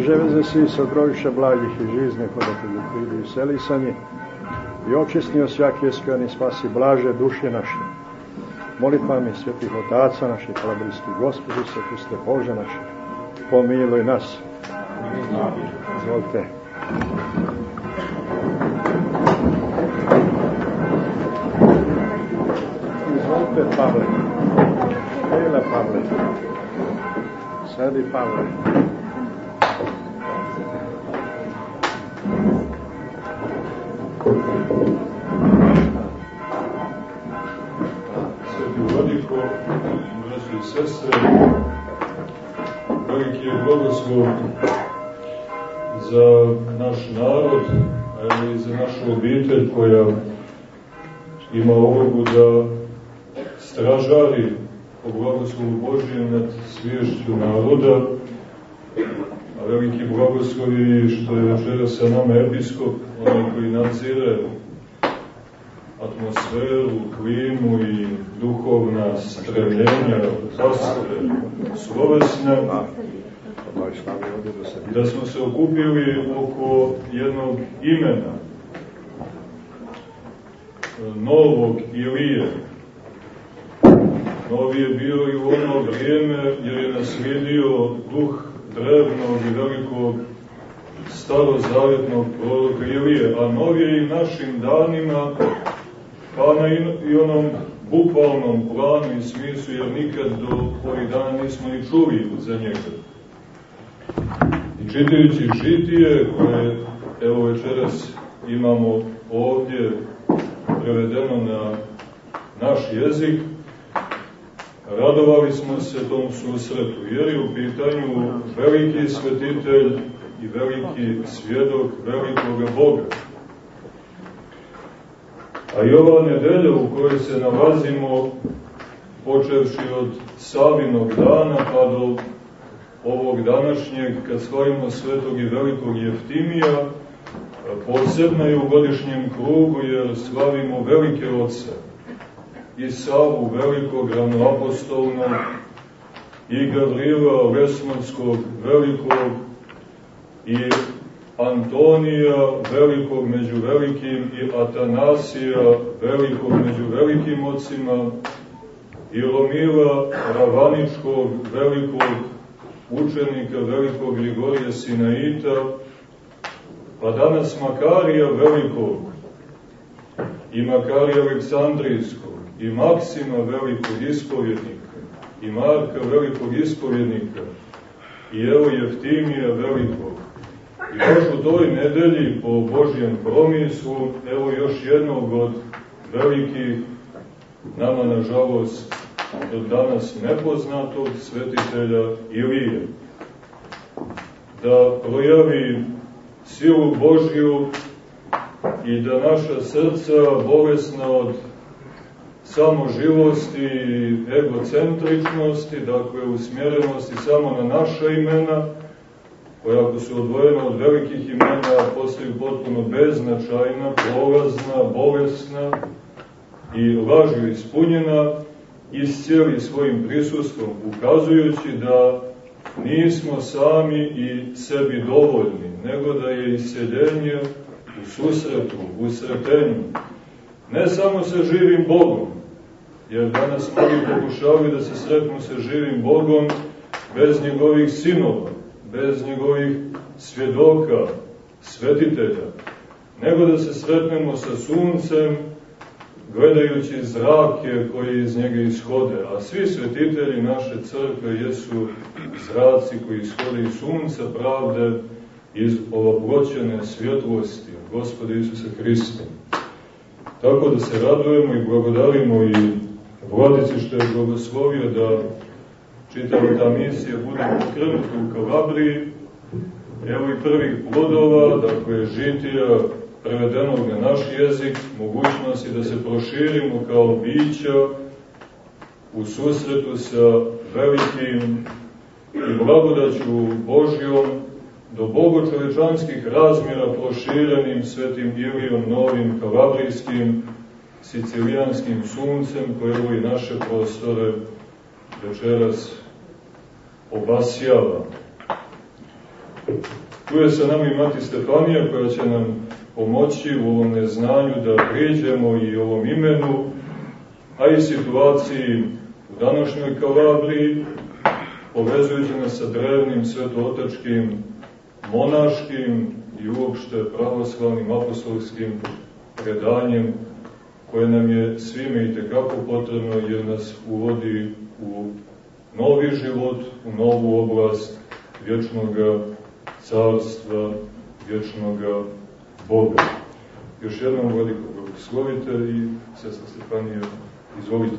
Ževe za si sa droviša blagih i žizne hodatelju pridi i selisanje i očistnio svaki eskani spasi blaže duše naše. Molitvami svetih otaca naših, kalabrijskih gospodi, sveti Bože naše, pomiluj nas. Izvolite. Izvolite, Pavle. Hele, Pavle. Sedi, Pavle. Sveti Vladiko, braći i sestre, veliki je blagoslov za naš narod, ali i za našu obitelj koja ima ulogu da stražari po blagoslovu Božijem nad sviješću naroda, a veliki blagoslov je što je večera sa nama episkop, onaj koji nadzire atmosferu, klimu i duhovna stremljenja, pastre, slovesne, da smo se okupili oko jednog imena, novog Ilije. Novi je bio i u ono vrijeme jer je naslijedio duh drevnog i velikog starozavjetnog proroka Ilije, a novi je i našim danima pa na i onom bukvalnom planu i smislu, jer nikad do ovih dana nismo ni čuli za njega. I čitajući žitije, koje evo večeras imamo ovdje prevedeno na naš jezik, radovali smo se tom susretu, jer je u pitanju veliki svetitelj i veliki svjedok velikoga Boga. A i ova nedelja u kojoj se nalazimo, počevši od Savinog dana pa do ovog današnjeg, kad slavimo svetog i velikog Jeftimija, posebna je u godišnjem krugu jer slavimo velike oce i Savu velikog ranoapostolnog i Gavrila Lesmanskog velikog i Antonija velikog među velikim i Atanasija velikog među velikim ocima i Lomila Ravaničkog velikog učenika velikog Grigorija Sinaita, pa danas Makarija velikog i Makarija Aleksandrijskog i Maksima velikog ispovjednika i Marka velikog ispovjednika i evo Jeftimija velikog. I baš u toj nedelji po Božjem promislu, evo još jednog od velikih, nama nažalost do danas nepoznatog svetitelja Ilije, da projavi silu Božju i da naša srca bolesna od samoživosti i egocentričnosti, dakle usmjerenosti samo na naša imena, koja ako su odvojena od velikih imena postaju potpuno beznačajna, prolazna, bolesna i lažju ispunjena, iscijeli svojim prisustvom, ukazujući da nismo sami i sebi dovoljni, nego da je isceljenje u susretu, u sretenju, ne samo sa živim Bogom, jer danas mnogi pokušavaju da se sretnu sa živim Bogom bez njegovih sinova, bez njegovih svjedoka, svetitelja, nego da se sretnemo sa suncem, gledajući zrake koji iz njega ishode, a svi svetitelji naše crkve jesu zraci koji ishode iz sunca pravde, iz ovoploćene svjetlosti Gospoda Isusa Hrista. Tako da se radujemo i blagodarimo i vladici što je blagoslovio da čitava ta misija bude pokrenuta u Kalabriji. Evo i prvih plodova, dakle žitija prevedenog na naš jezik, mogućnosti da se proširimo kao bića u susretu sa velikim i blagodaću Božjom do bogočovečanskih razmjera proširenim svetim Ilijom Novim Kalabrijskim, sicilijanskim suncem koje evo i naše prostore večeras obasjava. Tu je sa nama i Mati Stefanija koja će nam pomoći u ovom neznanju da priđemo i ovom imenu, a i situaciji u današnjoj Kalabriji, povezujući nas sa drevnim svetootačkim, monaškim i uopšte pravoslavnim apostolskim predanjem koje nam je svime i tekako potrebno jer nas uvodi u novi život, u novu oblast vječnog carstva, vječnog Boga. Još jednom veliko blagoslovite i sestra Stefanija, izvolite.